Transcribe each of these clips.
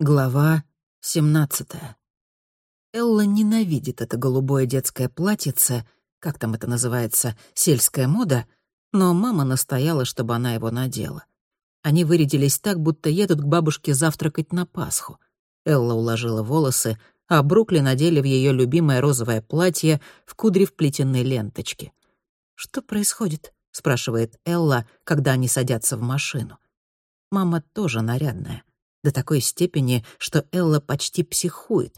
Глава 17. Элла ненавидит это голубое детское платьице, как там это называется, сельская мода, но мама настояла, чтобы она его надела. Они вырядились так, будто едут к бабушке завтракать на Пасху. Элла уложила волосы, а Брукли надели в ее любимое розовое платье в кудре вплетенной ленточки. «Что происходит?» — спрашивает Элла, когда они садятся в машину. Мама тоже нарядная до такой степени, что Элла почти психует.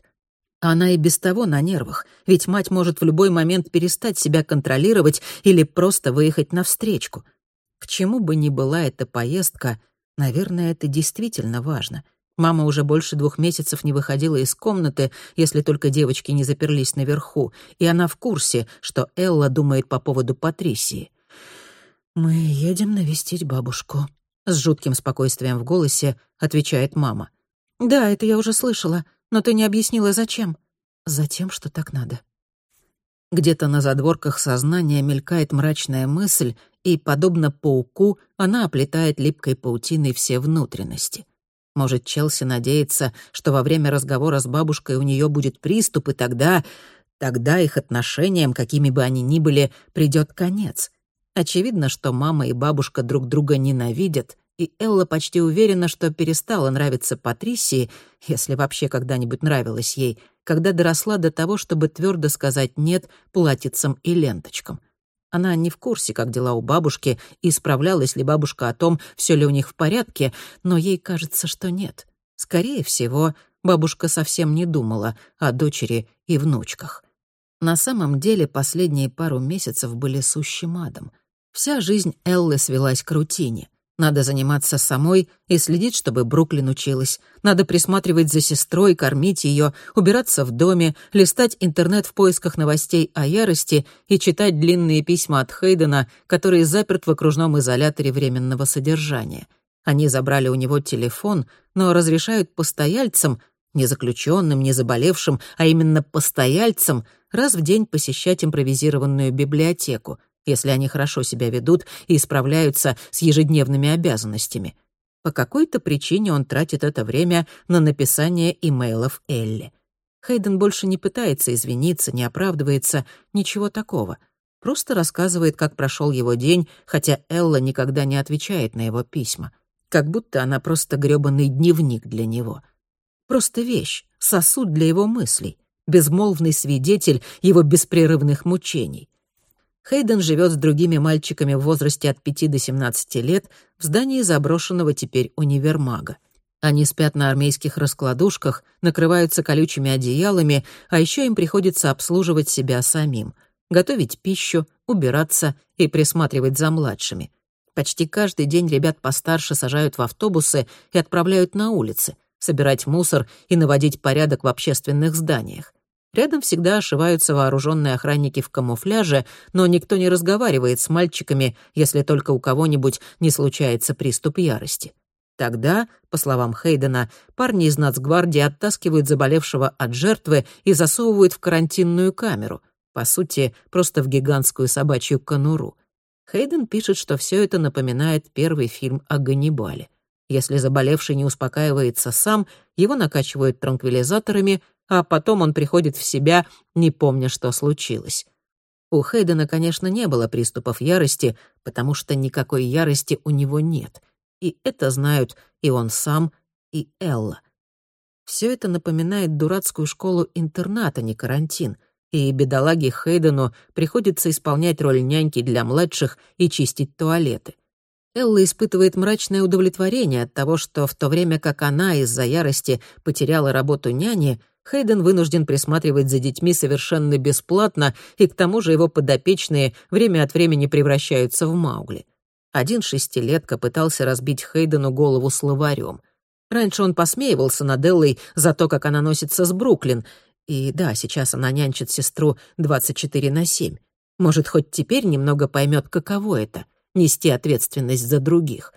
Она и без того на нервах, ведь мать может в любой момент перестать себя контролировать или просто выехать навстречу. К чему бы ни была эта поездка, наверное, это действительно важно. Мама уже больше двух месяцев не выходила из комнаты, если только девочки не заперлись наверху, и она в курсе, что Элла думает по поводу Патрисии. «Мы едем навестить бабушку», с жутким спокойствием в голосе отвечает мама. «Да, это я уже слышала, но ты не объяснила, зачем». «Затем, что так надо». Где-то на задворках сознания мелькает мрачная мысль, и, подобно пауку, она оплетает липкой паутиной все внутренности. Может, Челси надеется, что во время разговора с бабушкой у нее будет приступ, и тогда... Тогда их отношениям, какими бы они ни были, придет конец. Очевидно, что мама и бабушка друг друга ненавидят, и Элла почти уверена, что перестала нравиться Патрисии, если вообще когда-нибудь нравилась ей, когда доросла до того, чтобы твердо сказать «нет» платьицам и ленточкам. Она не в курсе, как дела у бабушки, и справлялась ли бабушка о том, все ли у них в порядке, но ей кажется, что нет. Скорее всего, бабушка совсем не думала о дочери и внучках. На самом деле последние пару месяцев были сущим адом. Вся жизнь Эллы свелась к рутине — надо заниматься самой и следить, чтобы Бруклин училась. Надо присматривать за сестрой, кормить ее, убираться в доме, листать интернет в поисках новостей о ярости и читать длинные письма от Хейдена, который заперт в окружном изоляторе временного содержания. Они забрали у него телефон, но разрешают постояльцам, не заключенным, не заболевшим, а именно постояльцам, раз в день посещать импровизированную библиотеку — если они хорошо себя ведут и справляются с ежедневными обязанностями. По какой-то причине он тратит это время на написание имейлов Элли. Хейден больше не пытается извиниться, не оправдывается, ничего такого. Просто рассказывает, как прошел его день, хотя Элла никогда не отвечает на его письма. Как будто она просто грёбаный дневник для него. Просто вещь, сосуд для его мыслей, безмолвный свидетель его беспрерывных мучений. Хейден живет с другими мальчиками в возрасте от 5 до 17 лет в здании заброшенного теперь универмага. Они спят на армейских раскладушках, накрываются колючими одеялами, а еще им приходится обслуживать себя самим, готовить пищу, убираться и присматривать за младшими. Почти каждый день ребят постарше сажают в автобусы и отправляют на улицы, собирать мусор и наводить порядок в общественных зданиях. Рядом всегда ошиваются вооруженные охранники в камуфляже, но никто не разговаривает с мальчиками, если только у кого-нибудь не случается приступ ярости. Тогда, по словам Хейдена, парни из нацгвардии оттаскивают заболевшего от жертвы и засовывают в карантинную камеру, по сути, просто в гигантскую собачью конуру. Хейден пишет, что все это напоминает первый фильм о Ганнибале. Если заболевший не успокаивается сам, его накачивают транквилизаторами, а потом он приходит в себя, не помня, что случилось. У Хейдена, конечно, не было приступов ярости, потому что никакой ярости у него нет. И это знают и он сам, и Элла. Все это напоминает дурацкую школу-интернат, а не карантин. И бедолаге Хейдену приходится исполнять роль няньки для младших и чистить туалеты. Элла испытывает мрачное удовлетворение от того, что в то время как она из-за ярости потеряла работу няни, Хейден вынужден присматривать за детьми совершенно бесплатно, и к тому же его подопечные время от времени превращаются в Маугли. Один шестилетка пытался разбить Хейдену голову словарем. Раньше он посмеивался над Эллой за то, как она носится с Бруклин. И да, сейчас она нянчит сестру 24 на 7. Может, хоть теперь немного поймет, каково это — нести ответственность за других.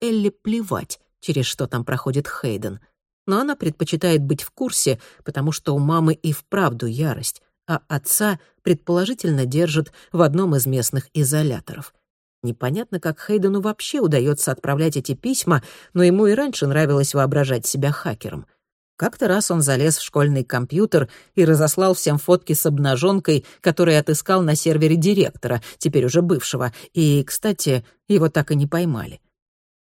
Элли плевать, через что там проходит Хейден — но она предпочитает быть в курсе, потому что у мамы и вправду ярость, а отца предположительно держат в одном из местных изоляторов. Непонятно, как Хейдену вообще удается отправлять эти письма, но ему и раньше нравилось воображать себя хакером. Как-то раз он залез в школьный компьютер и разослал всем фотки с обнаженкой, которые отыскал на сервере директора, теперь уже бывшего, и, кстати, его так и не поймали.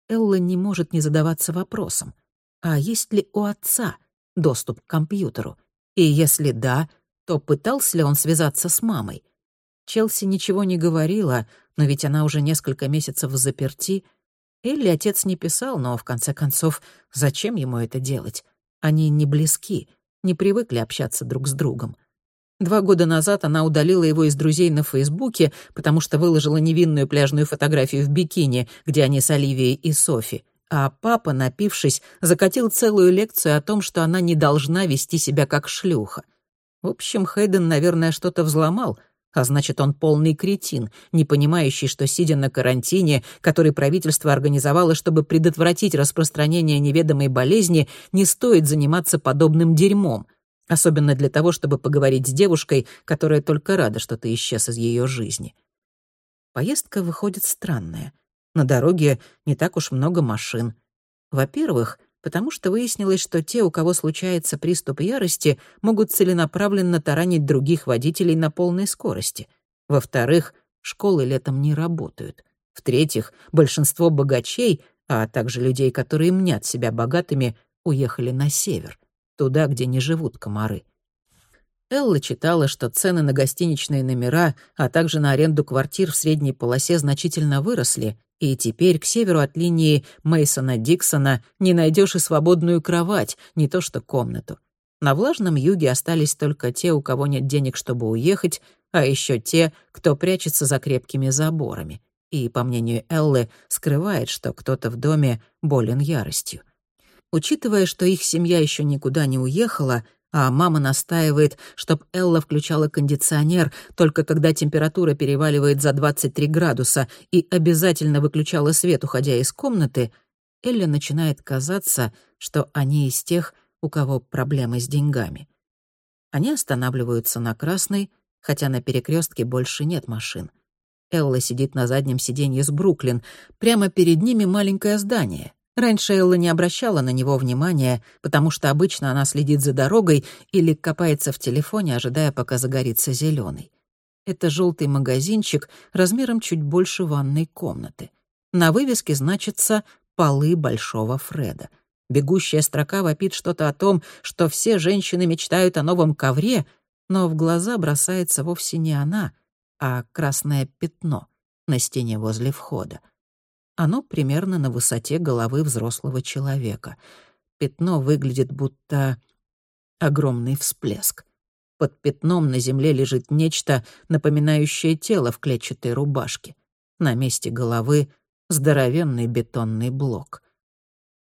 Элла не может не задаваться вопросом, а есть ли у отца доступ к компьютеру? И если да, то пытался ли он связаться с мамой? Челси ничего не говорила, но ведь она уже несколько месяцев заперти. Или отец не писал, но, в конце концов, зачем ему это делать? Они не близки, не привыкли общаться друг с другом. Два года назад она удалила его из друзей на Фейсбуке, потому что выложила невинную пляжную фотографию в бикини, где они с Оливией и Софи. А папа, напившись, закатил целую лекцию о том, что она не должна вести себя как шлюха. В общем, Хейден, наверное, что-то взломал, а значит, он полный кретин, не понимающий, что, сидя на карантине, который правительство организовало, чтобы предотвратить распространение неведомой болезни, не стоит заниматься подобным дерьмом. Особенно для того, чтобы поговорить с девушкой, которая только рада, что ты исчез из ее жизни. Поездка выходит странная. На дороге не так уж много машин. Во-первых, потому что выяснилось, что те, у кого случается приступ ярости, могут целенаправленно таранить других водителей на полной скорости. Во-вторых, школы летом не работают. В-третьих, большинство богачей, а также людей, которые мнят себя богатыми, уехали на север, туда, где не живут комары. Элла читала, что цены на гостиничные номера, а также на аренду квартир в средней полосе значительно выросли, и теперь к северу от линии Мейсона Диксона не найдешь и свободную кровать, не то что комнату. На влажном юге остались только те, у кого нет денег, чтобы уехать, а еще те, кто прячется за крепкими заборами. И, по мнению Эллы, скрывает, что кто-то в доме болен яростью. Учитывая, что их семья еще никуда не уехала, а мама настаивает, чтоб Элла включала кондиционер только когда температура переваливает за 23 градуса и обязательно выключала свет, уходя из комнаты, Элле начинает казаться, что они из тех, у кого проблемы с деньгами. Они останавливаются на красной, хотя на перекрестке больше нет машин. Элла сидит на заднем сиденье с Бруклин. Прямо перед ними маленькое здание. Раньше Элла не обращала на него внимания, потому что обычно она следит за дорогой или копается в телефоне, ожидая, пока загорится зеленый. Это желтый магазинчик размером чуть больше ванной комнаты. На вывеске значится «Полы Большого Фреда». Бегущая строка вопит что-то о том, что все женщины мечтают о новом ковре, но в глаза бросается вовсе не она, а красное пятно на стене возле входа. Оно примерно на высоте головы взрослого человека. Пятно выглядит будто огромный всплеск. Под пятном на земле лежит нечто, напоминающее тело в клетчатой рубашке. На месте головы — здоровенный бетонный блок.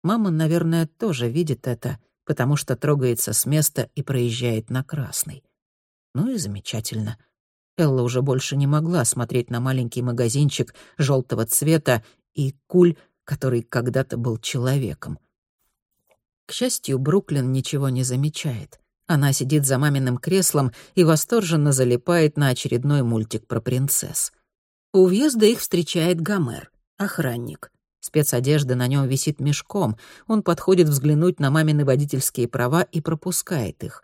Мама, наверное, тоже видит это, потому что трогается с места и проезжает на красный. Ну и замечательно. Элла уже больше не могла смотреть на маленький магазинчик желтого цвета и Куль, который когда-то был человеком. К счастью, Бруклин ничего не замечает. Она сидит за маминым креслом и восторженно залипает на очередной мультик про принцесс. У въезда их встречает Гомер, охранник. Спецодежда на нем висит мешком. Он подходит взглянуть на мамины водительские права и пропускает их.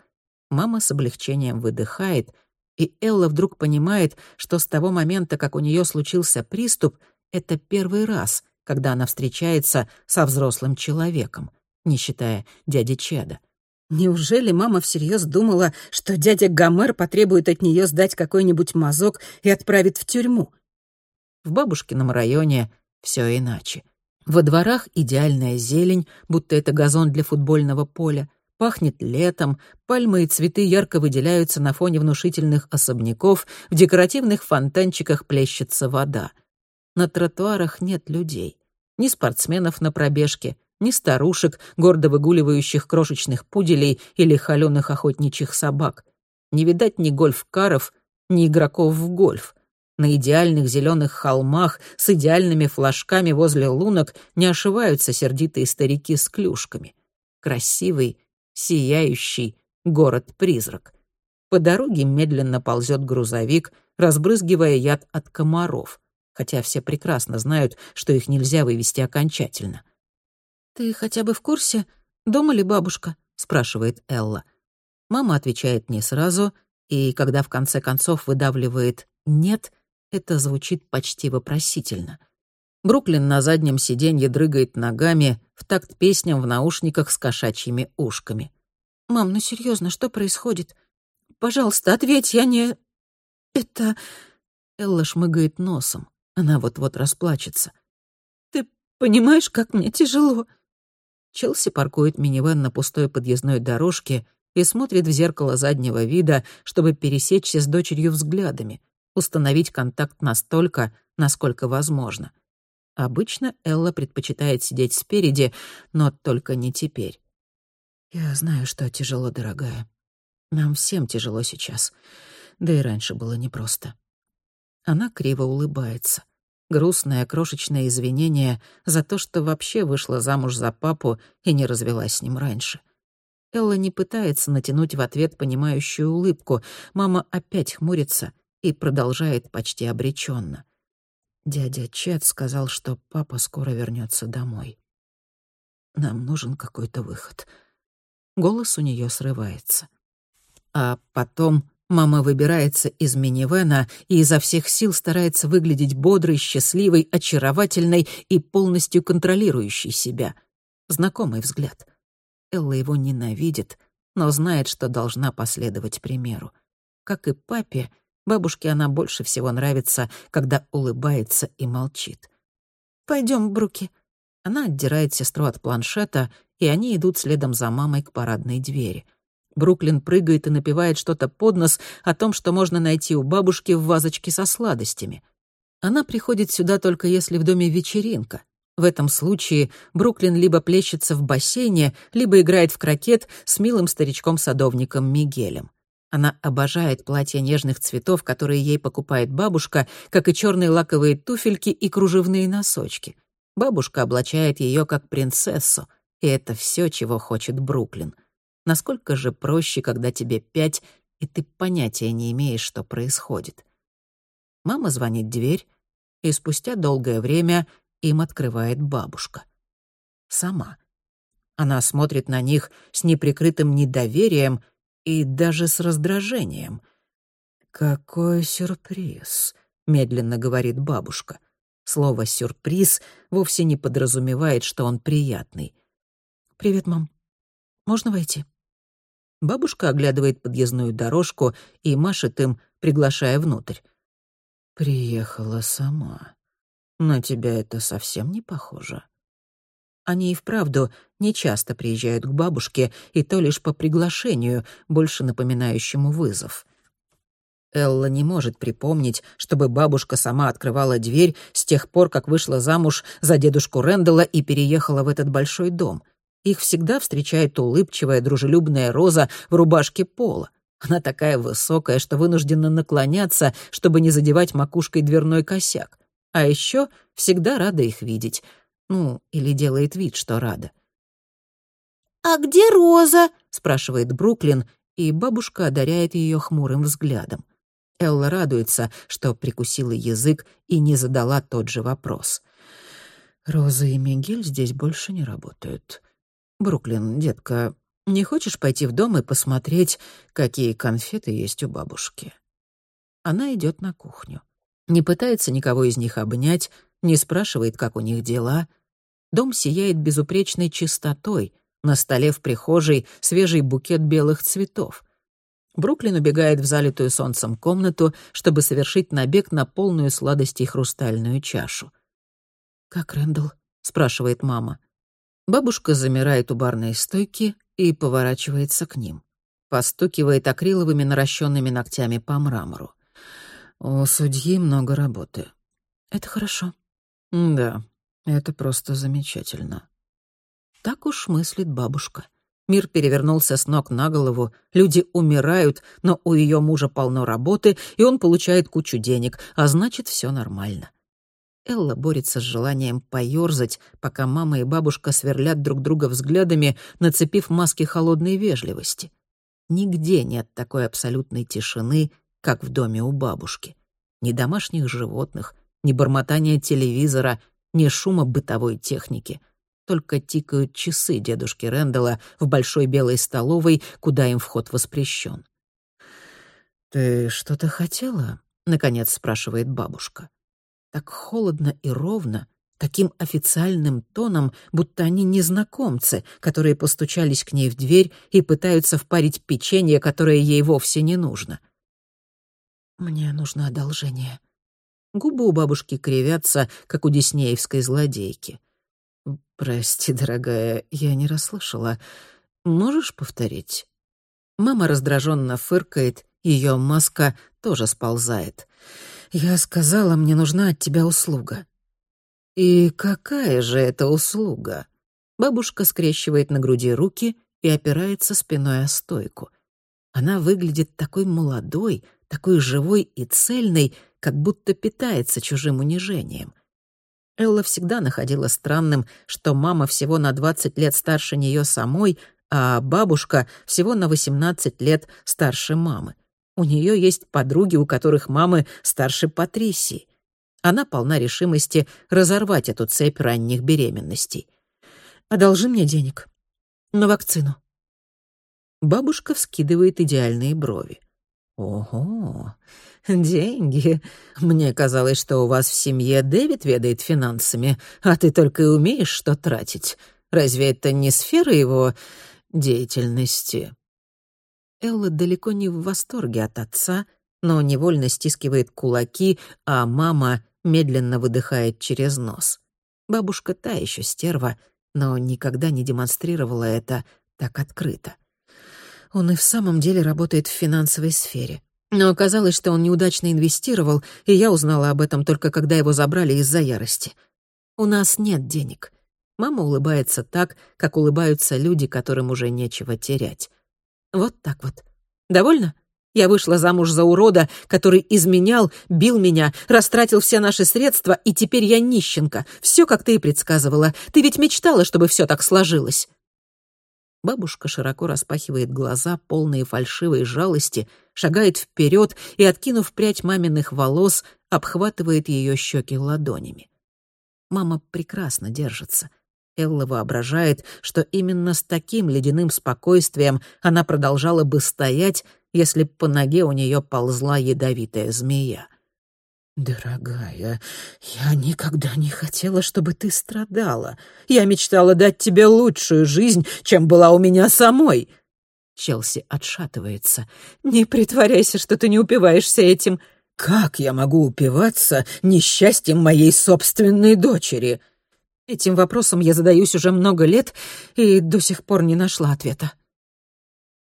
Мама с облегчением выдыхает, и Элла вдруг понимает, что с того момента, как у нее случился приступ, это первый раз, когда она встречается со взрослым человеком, не считая дяди Чеда. Неужели мама всерьез думала, что дядя Гомер потребует от нее сдать какой-нибудь мазок и отправит в тюрьму? В бабушкином районе все иначе. Во дворах идеальная зелень, будто это газон для футбольного поля. Пахнет летом, пальмы и цветы ярко выделяются на фоне внушительных особняков, в декоративных фонтанчиках плещется вода — на тротуарах нет людей. Ни спортсменов на пробежке, ни старушек, гордо выгуливающих крошечных пуделей или холёных охотничьих собак. Не видать ни гольф-каров, ни игроков в гольф. На идеальных зеленых холмах с идеальными флажками возле лунок не ошиваются сердитые старики с клюшками. Красивый, сияющий город-призрак. По дороге медленно ползет грузовик, разбрызгивая яд от комаров хотя все прекрасно знают, что их нельзя вывести окончательно. «Ты хотя бы в курсе, дома ли бабушка?» — спрашивает Элла. Мама отвечает не сразу, и когда в конце концов выдавливает «нет», это звучит почти вопросительно. Бруклин на заднем сиденье дрыгает ногами в такт песням в наушниках с кошачьими ушками. «Мам, ну серьезно, что происходит? Пожалуйста, ответь, я не... Это...» Элла шмыгает носом. Она вот-вот расплачется. «Ты понимаешь, как мне тяжело?» Челси паркует минивэн на пустой подъездной дорожке и смотрит в зеркало заднего вида, чтобы пересечься с дочерью взглядами, установить контакт настолько, насколько возможно. Обычно Элла предпочитает сидеть спереди, но только не теперь. «Я знаю, что тяжело, дорогая. Нам всем тяжело сейчас. Да и раньше было непросто». Она криво улыбается. Грустное крошечное извинение за то, что вообще вышла замуж за папу и не развелась с ним раньше. Элла не пытается натянуть в ответ понимающую улыбку. Мама опять хмурится и продолжает почти обреченно. Дядя Чет сказал, что папа скоро вернется домой. Нам нужен какой-то выход. Голос у нее срывается. А потом мама выбирается из минивэна и изо всех сил старается выглядеть бодрой, счастливой, очаровательной и полностью контролирующей себя. Знакомый взгляд. Элла его ненавидит, но знает, что должна последовать примеру. Как и папе, бабушке она больше всего нравится, когда улыбается и молчит. Пойдем, Бруки». Она отдирает сестру от планшета, и они идут следом за мамой к парадной двери. Бруклин прыгает и напевает что-то под нос о том, что можно найти у бабушки в вазочке со сладостями. Она приходит сюда только если в доме вечеринка, в этом случае Бруклин либо плещется в бассейне, либо играет в крокет с милым старичком-садовником Мигелем. Она обожает платья нежных цветов, которые ей покупает бабушка, как и черные лаковые туфельки и кружевные носочки. Бабушка облачает ее как принцессу, и это все, чего хочет Бруклин. Насколько же проще, когда тебе пять, и ты понятия не имеешь, что происходит. Мама звонит в дверь, и спустя долгое время им открывает бабушка. Сама. Она смотрит на них с неприкрытым недоверием и даже с раздражением. «Какой сюрприз!» — медленно говорит бабушка. Слово «сюрприз» вовсе не подразумевает, что он приятный. «Привет, мам. Можно войти?» Бабушка оглядывает подъездную дорожку и машет им, приглашая внутрь. «Приехала сама», на тебя это совсем не похоже. Они и вправду нечасто приезжают к бабушке, и то лишь по приглашению, больше напоминающему вызов. Элла не может припомнить, чтобы бабушка сама открывала дверь с тех пор, как вышла замуж за дедушку Рэндалла и переехала в этот большой дом. Их всегда встречает улыбчивая, дружелюбная Роза в рубашке пола. Она такая высокая, что вынуждена наклоняться, чтобы не задевать макушкой дверной косяк. А еще всегда рада их видеть. Ну, или делает вид, что рада. «А где Роза?» — спрашивает Бруклин, и бабушка одаряет ее хмурым взглядом. Элла радуется, что прикусила язык и не задала тот же вопрос. «Роза и Мигель здесь больше не работают. Бруклин, детка, не хочешь пойти в дом и посмотреть, какие конфеты есть у бабушки?» Она идет на кухню не пытается никого из них обнять, не спрашивает, как у них дела. Дом сияет безупречной чистотой. На столе в прихожей свежий букет белых цветов. Бруклин убегает в залитую солнцем комнату, чтобы совершить набег на полную сладости хрустальную чашу. «Как Рэндалл?» — спрашивает мама. Бабушка замирает у барной стойки и поворачивается к ним. Постукивает акриловыми наращенными ногтями по мрамору. У судьи много работы. Это хорошо. Да, это просто замечательно. Так уж мыслит бабушка. Мир перевернулся с ног на голову, люди умирают, но у ее мужа полно работы, и он получает кучу денег, а значит, все нормально. Элла борется с желанием поёрзать, пока мама и бабушка сверлят друг друга взглядами, нацепив маски холодной вежливости. Нигде нет такой абсолютной тишины, как в доме у бабушки. Ни домашних животных, ни бормотания телевизора, ни шума бытовой техники. только тикают часы дедушки Рэндалла в большой белой столовой, куда им вход воспрещен. «Ты что-то хотела?» — наконец спрашивает бабушка. Так холодно и ровно, таким официальным тоном, будто они незнакомцы, которые постучались к ней в дверь и пытаются впарить печенье, которое ей вовсе не нужно. «Мне нужно одолжение». Губы у бабушки кривятся, как у диснеевской злодейки. «Прости, дорогая, я не расслышала. Можешь повторить?» Мама раздраженно фыркает, ее маска тоже сползает. «Я сказала, мне нужна от тебя услуга». «И какая же это услуга?» Бабушка скрещивает на груди руки и опирается спиной о стойку. Она выглядит такой молодой, такой живой и цельной, как будто питается чужим унижением. Элла всегда находила странным, что мама всего на 20 лет старше нее самой, а бабушка всего на 18 лет старше мамы. У нее есть подруги, у которых мамы старше Патрисии. Она полна решимости разорвать эту цепь ранних беременностей. «Одолжи мне денег. На вакцину». Бабушка вскидывает идеальные брови. «Ого, деньги. Мне казалось, что у вас в семье Дэвид ведает финансами, а ты только и умеешь что тратить. Разве это не сфера его деятельности?» Элла далеко не в восторге от отца, но невольно стискивает кулаки, а мама медленно выдыхает через нос. Бабушка та еще стерва, но никогда не демонстрировала это так открыто. Он и в самом деле работает в финансовой сфере. Но оказалось, что он неудачно инвестировал, и я узнала об этом только когда его забрали из-за ярости. У нас нет денег. Мама улыбается так, как улыбаются люди, которым уже нечего терять. Вот так вот. Довольно? Я вышла замуж за урода, который изменял, бил меня, растратил все наши средства, и теперь я нищенка. Все, как ты и предсказывала. Ты ведь мечтала, чтобы все так сложилось. Бабушка широко распахивает глаза, полные фальшивой жалости, шагает вперед и, откинув прядь маминых волос, обхватывает ее щеки ладонями. Мама прекрасно держится. Элла воображает, что именно с таким ледяным спокойствием она продолжала бы стоять, если б по ноге у нее ползла ядовитая змея. «Дорогая, я никогда не хотела, чтобы ты страдала. Я мечтала дать тебе лучшую жизнь, чем была у меня самой». Челси отшатывается. «Не притворяйся, что ты не упиваешься этим». «Как я могу упиваться несчастьем моей собственной дочери?» Этим вопросом я задаюсь уже много лет и до сих пор не нашла ответа.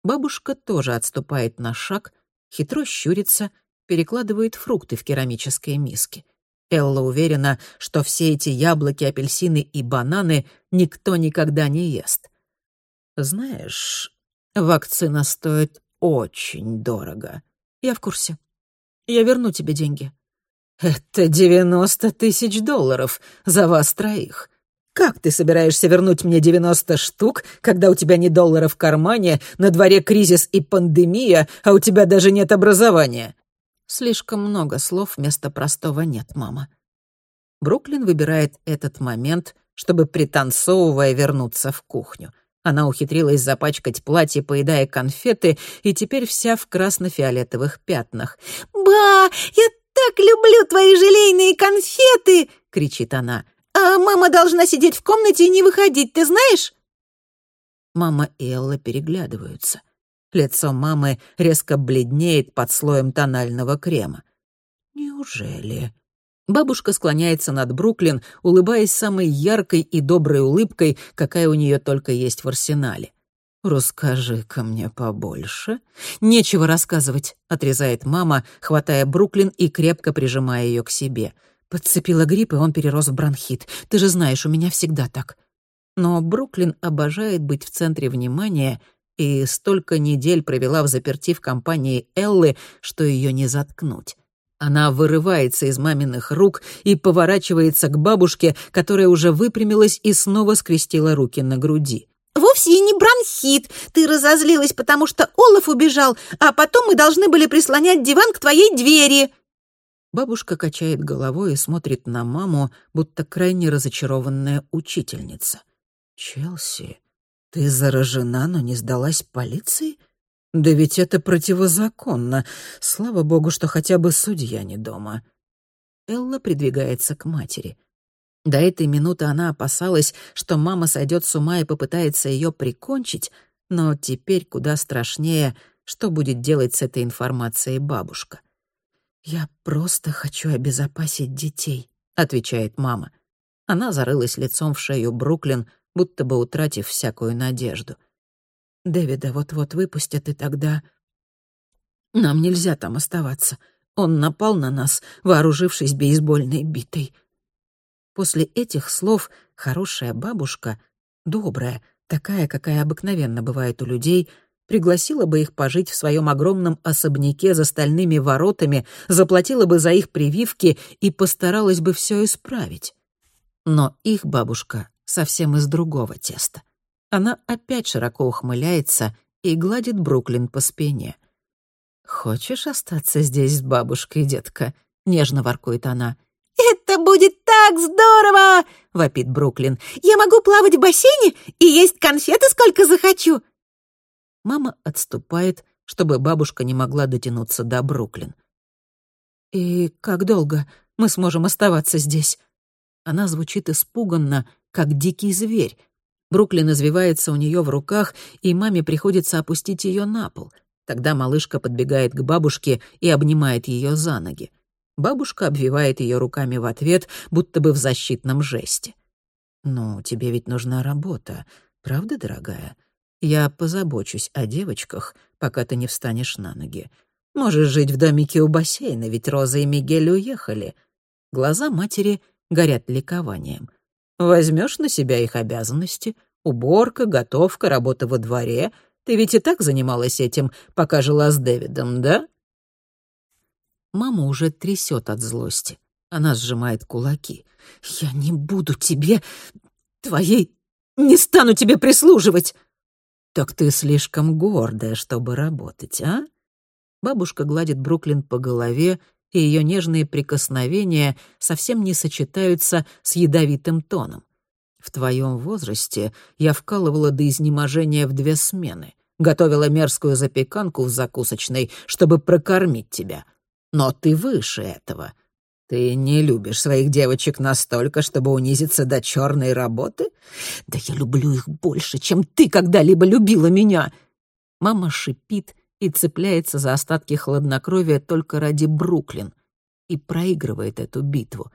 Бабушка тоже отступает на шаг, хитро щурится, перекладывает фрукты в керамические миски. Элла уверена, что все эти яблоки, апельсины и бананы никто никогда не ест. Знаешь, вакцина стоит очень дорого. Я в курсе. Я верну тебе деньги. Это девяносто тысяч долларов за вас троих. Как ты собираешься вернуть мне 90 штук, когда у тебя ни доллара в кармане, на дворе кризис и пандемия, а у тебя даже нет образования?» Слишком много слов вместо простого «нет, мама». Бруклин выбирает этот момент, чтобы, пританцовывая, вернуться в кухню. Она ухитрилась запачкать платье, поедая конфеты, и теперь вся в красно-фиолетовых пятнах. «Ба, я так люблю твои желейные конфеты!» — кричит она. «А мама должна сидеть в комнате и не выходить, ты знаешь?» Мама и Элла переглядываются. Лицо мамы резко бледнеет под слоем тонального крема. «Неужели?» Бабушка склоняется над Бруклин, улыбаясь самой яркой и доброй улыбкой, какая у нее только есть в арсенале. «Расскажи-ка мне побольше». «Нечего рассказывать», — отрезает мама, хватая Бруклин и крепко прижимая ее к себе — Подцепила грипп, и он перерос в бронхит. Ты же знаешь, у меня всегда так. Но Бруклин обожает быть в центре внимания и столько недель провела в заперти в компании Эллы, что ее не заткнуть. Она вырывается из маминых рук и поворачивается к бабушке, которая уже выпрямилась и снова скрестила руки на груди. «Вовсе и не бронхит. Ты разозлилась, потому что Олаф убежал, а потом мы должны были прислонять диван к твоей двери». Бабушка качает головой и смотрит на маму, будто крайне разочарованная учительница. Челси, ты заражена, но не сдалась полиции? Да ведь это противозаконно. Слава богу, что хотя бы судья не дома. Элла придвигается к матери. До этой минуты она опасалась, что мама сойдет с ума и попытается ее прикончить, но теперь куда страшнее, что будет делать с этой информацией бабушка. «Я просто хочу обезопасить детей», — отвечает мама. Она зарылась лицом в шею Бруклин, будто бы утратив всякую надежду. «Дэвида вот-вот выпустят, и тогда...» «Нам нельзя там оставаться. Он напал на нас, вооружившись бейсбольной битой». После этих слов хорошая бабушка, добрая, такая, какая обыкновенно бывает у людей, пригласила бы их пожить в своем огромном особняке за стальными воротами, заплатила бы за их прививки и постаралась бы все исправить. Но их бабушка совсем из другого теста. Она опять широко ухмыляется и гладит Бруклин по спине. «Хочешь остаться здесь с бабушкой, детка?» — нежно воркует она. «Это будет так здорово!» — вопит Бруклин. «Я могу плавать в бассейне и есть конфеты сколько захочу!» Мама отступает, чтобы бабушка не могла дотянуться до Бруклин. «И как долго мы сможем оставаться здесь?» Она звучит испуганно, как дикий зверь. Бруклин извивается у нее в руках, и маме приходится опустить ее на пол. Тогда малышка подбегает к бабушке и обнимает ее за ноги. Бабушка обвивает ее руками в ответ, будто бы в защитном жесте. «Ну, тебе ведь нужна работа, правда, дорогая? Я позабочусь о девочках, пока ты не встанешь на ноги. Можешь жить в домике у бассейна, ведь Роза и Мигель уехали». Глаза матери горят ликованием. Возьмешь на себя их обязанности, уборка, готовка, работа во дворе. Ты ведь и так занималась этим, пока жила с Дэвидом, да? Мама уже трясет от злости. Она сжимает кулаки. «Я не буду тебе... твоей... не стану тебе прислуживать!» «Так ты слишком гордая, чтобы работать, а?» Бабушка гладит Бруклин по голове, и ее нежные прикосновения совсем не сочетаются с ядовитым тоном. В твоем возрасте я вкалывала до изнеможения в две смены, готовила мерзкую запеканку в закусочной, чтобы прокормить тебя. Но ты выше этого. Ты не любишь своих девочек настолько, чтобы унизиться до черной работы? Да я люблю их больше, чем ты когда-либо любила меня. Мама шипит, и цепляется за остатки хладнокровия только ради Бруклин и проигрывает эту битву.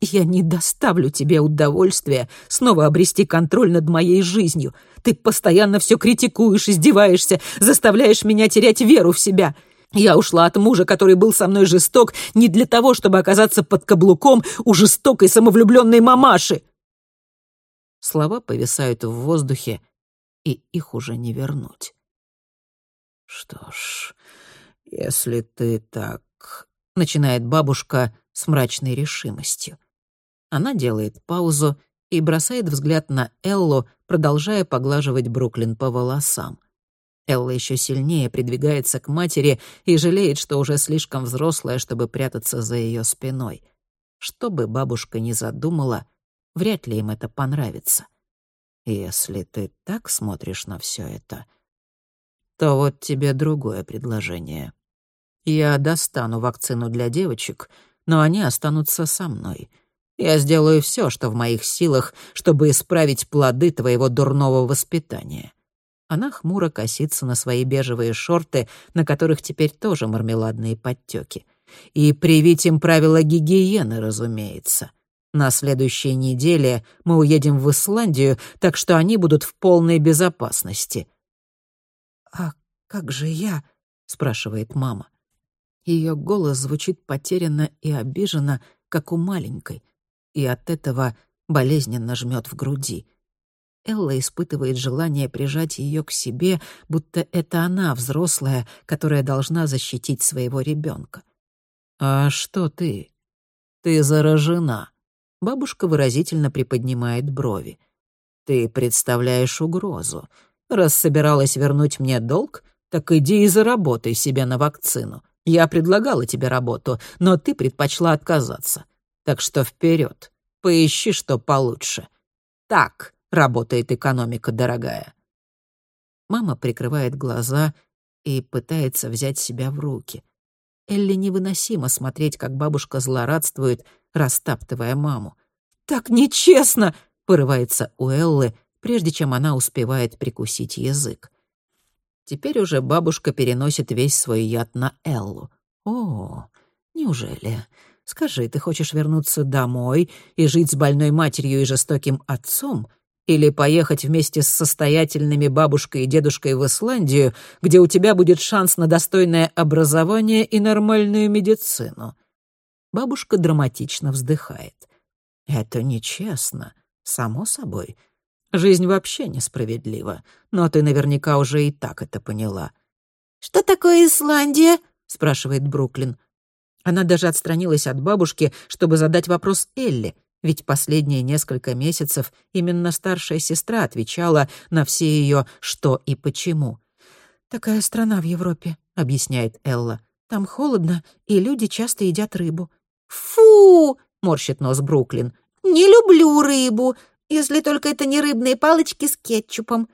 «Я не доставлю тебе удовольствия снова обрести контроль над моей жизнью. Ты постоянно все критикуешь, издеваешься, заставляешь меня терять веру в себя. Я ушла от мужа, который был со мной жесток, не для того, чтобы оказаться под каблуком у жестокой самовлюбленной мамаши». Слова повисают в воздухе, и их уже не вернуть. «Что ж, если ты так...» — начинает бабушка с мрачной решимостью. Она делает паузу и бросает взгляд на Эллу, продолжая поглаживать Бруклин по волосам. Элла еще сильнее придвигается к матери и жалеет, что уже слишком взрослая, чтобы прятаться за ее спиной. Что бы бабушка ни задумала, вряд ли им это понравится. Если ты так смотришь на все это, то вот тебе другое предложение. Я достану вакцину для девочек, но они останутся со мной. Я сделаю все, что в моих силах, чтобы исправить плоды твоего дурного воспитания». Она хмуро косится на свои бежевые шорты, на которых теперь тоже мармеладные подтеки. И привить им правила гигиены, разумеется. На следующей неделе мы уедем в Исландию, так что они будут в полной безопасности. «А как же я?» — спрашивает мама. Ее голос звучит потерянно и обиженно, как у маленькой, и от этого болезненно жмет в груди. Элла испытывает желание прижать ее к себе, будто это она, взрослая, которая должна защитить своего ребенка. «А что ты? Ты заражена». Бабушка выразительно приподнимает брови. «Ты представляешь угрозу. Раз собиралась вернуть мне долг, так иди и заработай себе на вакцину. Я предлагала тебе работу, но ты предпочла отказаться. Так что вперед, поищи что получше. Так работает экономика, дорогая. Мама прикрывает глаза и пытается взять себя в руки. Элли невыносимо смотреть, как бабушка злорадствует, растаптывая маму. «Так нечестно!» — вырывается у Эллы, прежде чем она успевает прикусить язык. Теперь уже бабушка переносит весь свой яд на Эллу. «О, неужели? Скажи, ты хочешь вернуться домой и жить с больной матерью и жестоким отцом, или поехать вместе с состоятельными бабушкой и дедушкой в Исландию, где у тебя будет шанс на достойное образование и нормальную медицину. Бабушка драматично вздыхает. Это нечестно, само собой. Жизнь вообще несправедлива, но ты наверняка уже и так это поняла. «Что такое Исландия?» — спрашивает Бруклин. Она даже отстранилась от бабушки, чтобы задать вопрос Элли — ведь последние несколько месяцев именно старшая сестра отвечала на все ее «что» и «почему». «Такая страна в Европе», — объясняет Элла. «Там холодно, и люди часто едят рыбу». «Фу!» — морщит нос Бруклин. «Не люблю рыбу, если только это не рыбные палочки с кетчупом».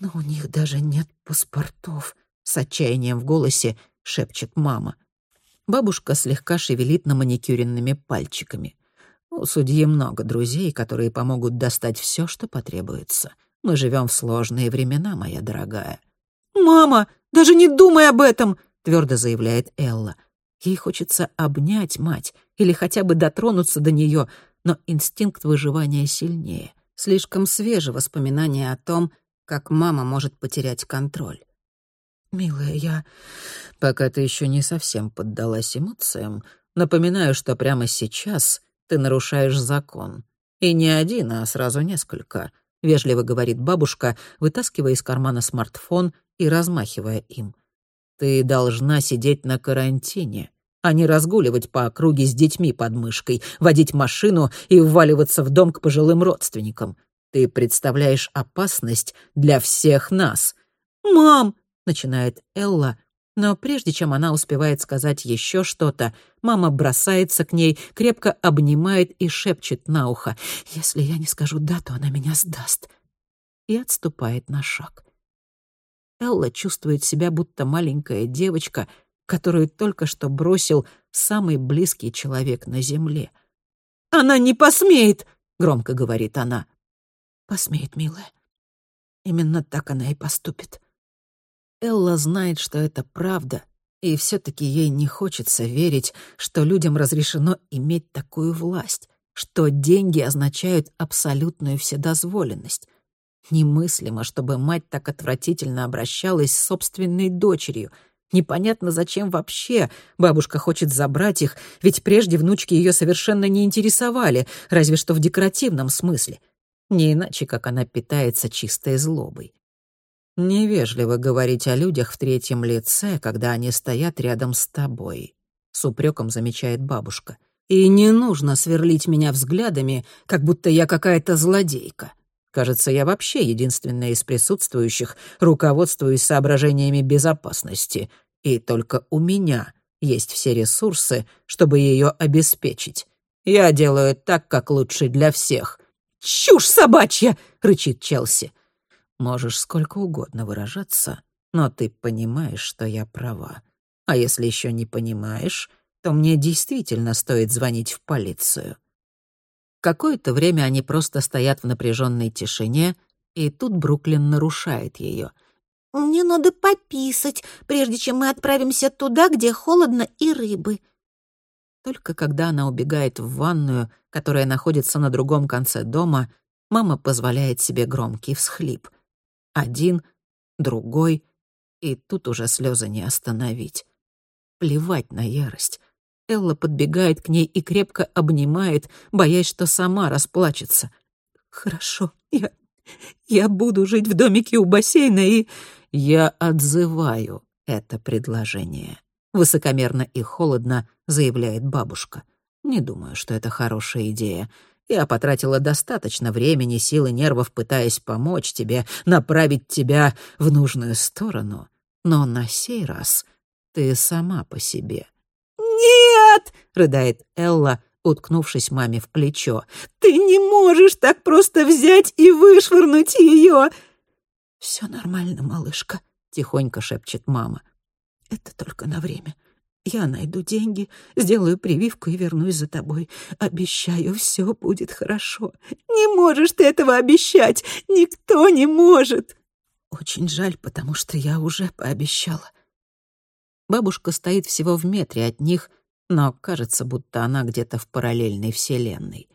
«Но у них даже нет паспортов», — с отчаянием в голосе шепчет мама. Бабушка слегка шевелит на маникюренными пальчиками. У судьи много друзей, которые помогут достать все, что потребуется. Мы живем в сложные времена, моя дорогая». «Мама, даже не думай об этом!» — твердо заявляет Элла. Ей хочется обнять мать или хотя бы дотронуться до нее, но инстинкт выживания сильнее. Слишком свежие воспоминания о том, как мама может потерять контроль. «Милая, я...» «Пока ты еще не совсем поддалась эмоциям, напоминаю, что прямо сейчас ты нарушаешь закон. И не один, а сразу несколько», — вежливо говорит бабушка, вытаскивая из кармана смартфон и размахивая им. «Ты должна сидеть на карантине, а не разгуливать по округе с детьми под мышкой, водить машину и вваливаться в дом к пожилым родственникам. Ты представляешь опасность для всех нас». «Мам!» — начинает Элла, но прежде чем она успевает сказать еще что-то, мама бросается к ней, крепко обнимает и шепчет на ухо. «Если я не скажу «да», то она меня сдаст». И отступает на шаг. Элла чувствует себя будто маленькая девочка, которую только что бросил самый близкий человек на земле. «Она не посмеет!» — громко говорит она. «Посмеет, милая. Именно так она и поступит». Элла знает, что это правда, и все таки ей не хочется верить, что людям разрешено иметь такую власть, что деньги означают абсолютную вседозволенность. Немыслимо, чтобы мать так отвратительно обращалась с собственной дочерью. Непонятно, зачем вообще бабушка хочет забрать их, ведь прежде внучки ее совершенно не интересовали, разве что в декоративном смысле. Не иначе, как она питается чистой злобой. Невежливо говорить о людях в третьем лице, когда они стоят рядом с тобой, с упреком замечает бабушка. И не нужно сверлить меня взглядами, как будто я какая-то злодейка. Кажется, я вообще единственная из присутствующих, руководствуюсь соображениями безопасности, и только у меня есть все ресурсы, чтобы ее обеспечить. Я делаю так, как лучше для всех. «Чушь собачья!» — рычит Челси. Можешь сколько угодно выражаться, но ты понимаешь, что я права. А если еще не понимаешь, то мне действительно стоит звонить в полицию. Какое-то время они просто стоят в напряженной тишине, и тут Бруклин нарушает ее. «Мне надо пописать, прежде чем мы отправимся туда, где холодно и рыбы». Только когда она убегает в ванную, которая находится на другом конце дома, мама позволяет себе громкий всхлип. Один, другой, и тут уже слезы не остановить. Плевать на ярость. Элла подбегает к ней и крепко обнимает, боясь, что сама расплачется. «Хорошо, я... я буду жить в домике у бассейна и...» «Я отзываю это предложение», — высокомерно и холодно заявляет бабушка. «Не думаю, что это хорошая идея. Я потратила достаточно времени, сил и нервов, пытаясь помочь тебе, направить тебя в нужную сторону. Но на сей раз ты сама по себе». «Нет!» — рыдает Элла, уткнувшись маме в плечо. «Ты не можешь так просто взять и вышвырнуть ее!» «Все нормально, малышка», — тихонько шепчет мама. «Это только на время. Я найду деньги, сделаю прививку и вернусь за тобой. Обещаю, все будет хорошо. Не можешь ты этого обещать. Никто не может. Очень жаль, потому что я уже пообещала. Бабушка стоит всего в метре от них, но кажется, будто она где-то в параллельной вселенной.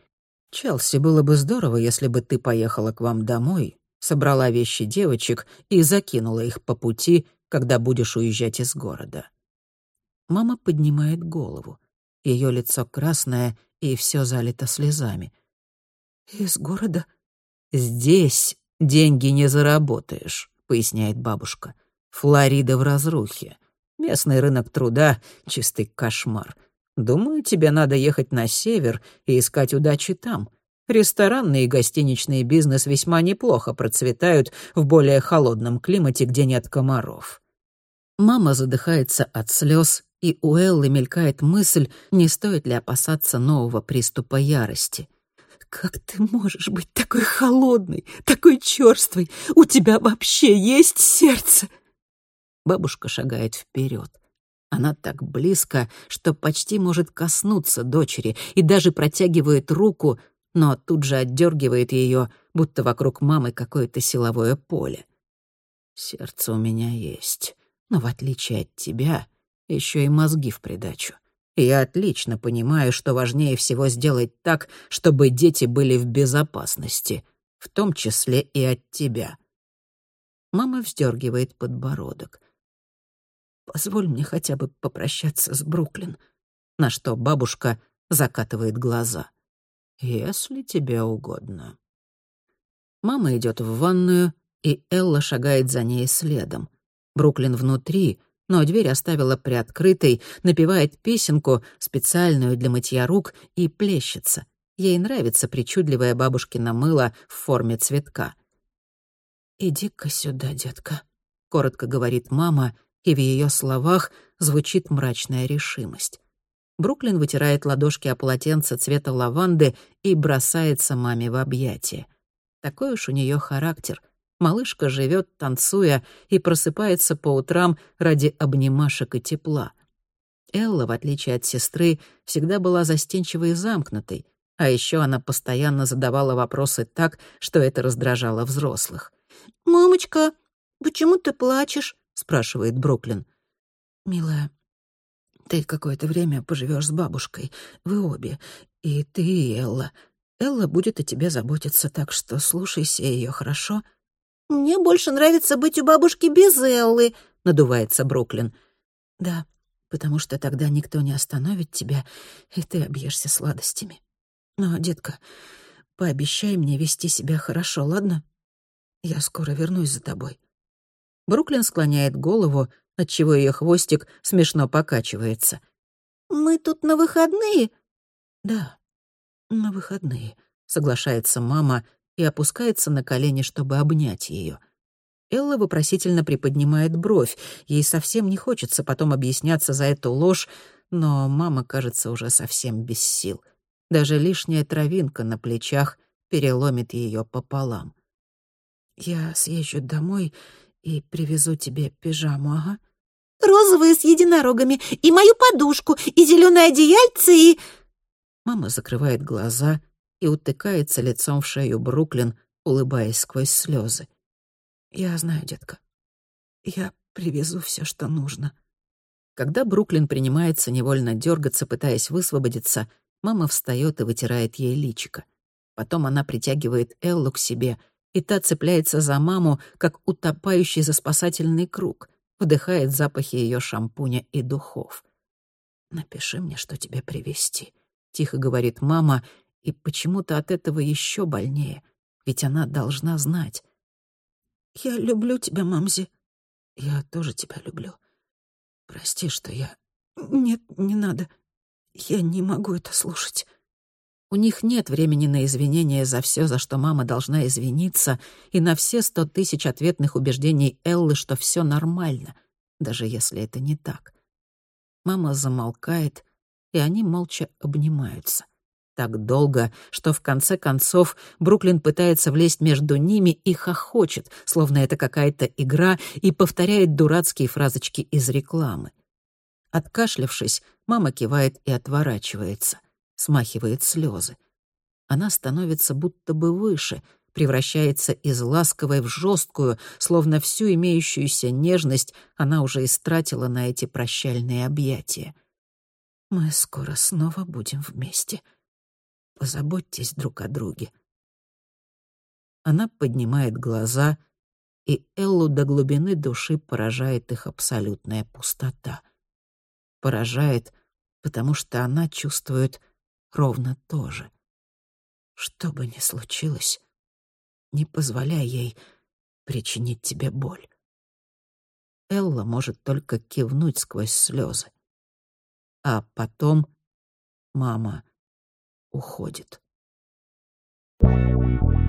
Челси, было бы здорово, если бы ты поехала к вам домой, собрала вещи девочек и закинула их по пути, когда будешь уезжать из города. Мама поднимает голову. Ее лицо красное, и все залито слезами. «Из города?» «Здесь деньги не заработаешь», — поясняет бабушка. «Флорида в разрухе. Местный рынок труда — чистый кошмар. Думаю, тебе надо ехать на север и искать удачи там. Ресторанный и гостиничный бизнес весьма неплохо процветают в более холодном климате, где нет комаров». Мама задыхается от слез и у Эллы мелькает мысль, не стоит ли опасаться нового приступа ярости. «Как ты можешь быть такой холодной, такой чёрствой? У тебя вообще есть сердце?» Бабушка шагает вперед. Она так близко, что почти может коснуться дочери и даже протягивает руку, но тут же отдергивает ее, будто вокруг мамы какое-то силовое поле. «Сердце у меня есть, но в отличие от тебя, еще и мозги в придачу. я отлично понимаю, что важнее всего сделать так, чтобы дети были в безопасности, в том числе и от тебя. Мама вздергивает подбородок. «Позволь мне хотя бы попрощаться с Бруклин», на что бабушка закатывает глаза. «Если тебе угодно». Мама идет в ванную, и Элла шагает за ней следом. Бруклин внутри, но дверь оставила приоткрытой, напевает песенку, специальную для мытья рук, и плещется. Ей нравится причудливое бабушкино мыло в форме цветка. «Иди-ка сюда, детка», — коротко говорит мама, и в ее словах звучит мрачная решимость. Бруклин вытирает ладошки о полотенце цвета лаванды и бросается маме в объятия. Такой уж у нее характер — Малышка живет, танцуя, и просыпается по утрам ради обнимашек и тепла. Элла, в отличие от сестры, всегда была застенчивой и замкнутой, а еще она постоянно задавала вопросы так, что это раздражало взрослых. «Мамочка, почему ты плачешь?» — спрашивает Бруклин. «Милая, ты какое-то время поживешь с бабушкой, вы обе, и ты, и Элла. Элла будет о тебе заботиться, так что слушайся ее, хорошо?» «Мне больше нравится быть у бабушки без Эллы», — надувается Бруклин. «Да, потому что тогда никто не остановит тебя, и ты объешься сладостями. Но, детка, пообещай мне вести себя хорошо, ладно? Я скоро вернусь за тобой». Бруклин склоняет голову, отчего ее хвостик смешно покачивается. «Мы тут на выходные?» «Да, на выходные», — соглашается мама, и опускается на колени, чтобы обнять ее. Элла вопросительно приподнимает бровь. Ей совсем не хочется потом объясняться за эту ложь, но мама, кажется, уже совсем без сил. Даже лишняя травинка на плечах переломит ее пополам. «Я съезжу домой и привезу тебе пижаму, ага?» «Розовые с единорогами, и мою подушку, и зеленое одеяльце, и...» Мама закрывает глаза и утыкается лицом в шею Бруклин, улыбаясь сквозь слезы. «Я знаю, детка. Я привезу все, что нужно». Когда Бруклин принимается невольно дергаться, пытаясь высвободиться, мама встает и вытирает ей личико. Потом она притягивает Эллу к себе, и та цепляется за маму, как утопающий за спасательный круг, вдыхает запахи ее шампуня и духов. «Напиши мне, что тебе привезти», — тихо говорит мама, и почему-то от этого еще больнее, ведь она должна знать. «Я люблю тебя, мамзи. Я тоже тебя люблю. Прости, что я... Нет, не надо. Я не могу это слушать». У них нет времени на извинения за все, за что мама должна извиниться, и на все сто тысяч ответных убеждений Эллы, что все нормально, даже если это не так. Мама замолкает, и они молча обнимаются. Так долго, что в конце концов Бруклин пытается влезть между ними и хохочет, словно это какая-то игра, и повторяет дурацкие фразочки из рекламы. Откашлявшись, мама кивает и отворачивается, смахивает слезы. Она становится будто бы выше, превращается из ласковой в жесткую, словно всю имеющуюся нежность она уже истратила на эти прощальные объятия. «Мы скоро снова будем вместе. Позаботьтесь друг о друге». Она поднимает глаза, и Эллу до глубины души поражает их абсолютная пустота. Поражает, потому что она чувствует ровно то же. Что бы ни случилось, не позволяй ей причинить тебе боль. Элла может только кивнуть сквозь слезы. А потом мама уходит. Thank you.